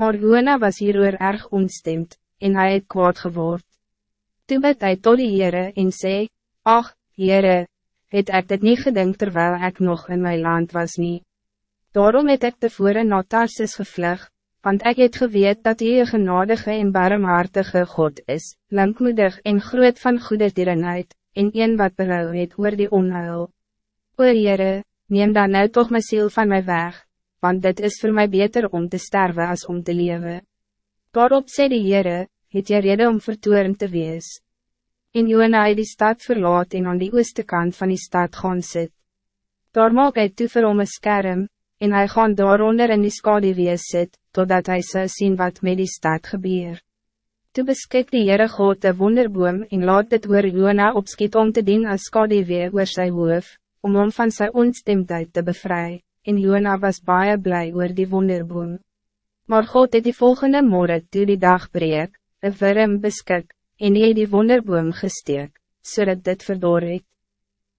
Maar Jona was hieroor erg ontstemd, en hij het kwaad geword. Toe bid hy tot die Heere en sê, Ach, Heere, het ek dit nie gedink terwijl ik nog in mijn land was niet. Daarom het ek tevore na Tarsis gevlug, want ik het geweet dat hy een genadige en barmhartige God is, langmoedig en groot van goede tierenheid, en een wat berouw het oor die onheil. O Heere, neem dan nou toch mijn ziel van mij weg, want dit is voor mij beter om te sterven als om te leven. Daarop sê die Heere, het jy rede om vertoorn te wees. En Jona het die stad verlaat en aan die ooste kant van die stad gaan sit. Daar maak hy toe vir hom een skerm, en hij gaan daaronder in die skadewees sit, totdat hij zou zien wat met die stad gebeur. Toe beskik die Heere God een wonderboom en laat dit oor Jona opskiet om te dien as skadewee oor sy hoof, om hom van sy onstemdheid te bevrijden en Jona was baie blij oor die wonderboom. Maar God het die volgende morgen toe die dag breek, een worm beskik, en hy die wonderboom gesteek, zodat so dit verdor het.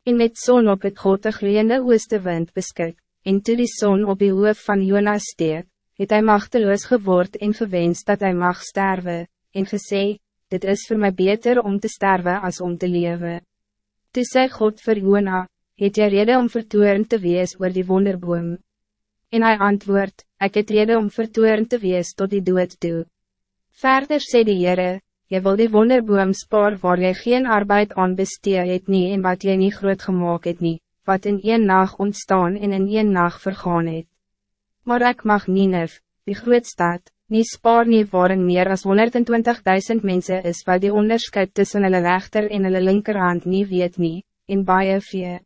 En met zon op het God een gloeiende ooste wind beskik, en toe die zon op die hoof van Jona steek, het hij machteloos geword en gewenst dat hij mag sterven, en gesê, dit is voor mij beter om te sterven als om te leven. Toe sê God vir Jona, het jy rede om vertoorn te wees oor die wonderboom? En hij antwoord, ik het rede om vertoorn te wees tot die dood toe. Verder sê die Heere, jy wil die wonderboom spaar waar jy geen arbeid aan bestee het nie en wat jy nie groot gemaakt het nie, wat in een nacht ontstaan en in een nacht vergaan het. Maar ik mag Ninef, die grootstad, nie spaar nie waarin meer as 120.000 mensen is wat die onderscheid tussen hulle rechter en hulle linkerhand nie weet nie, en baie vee.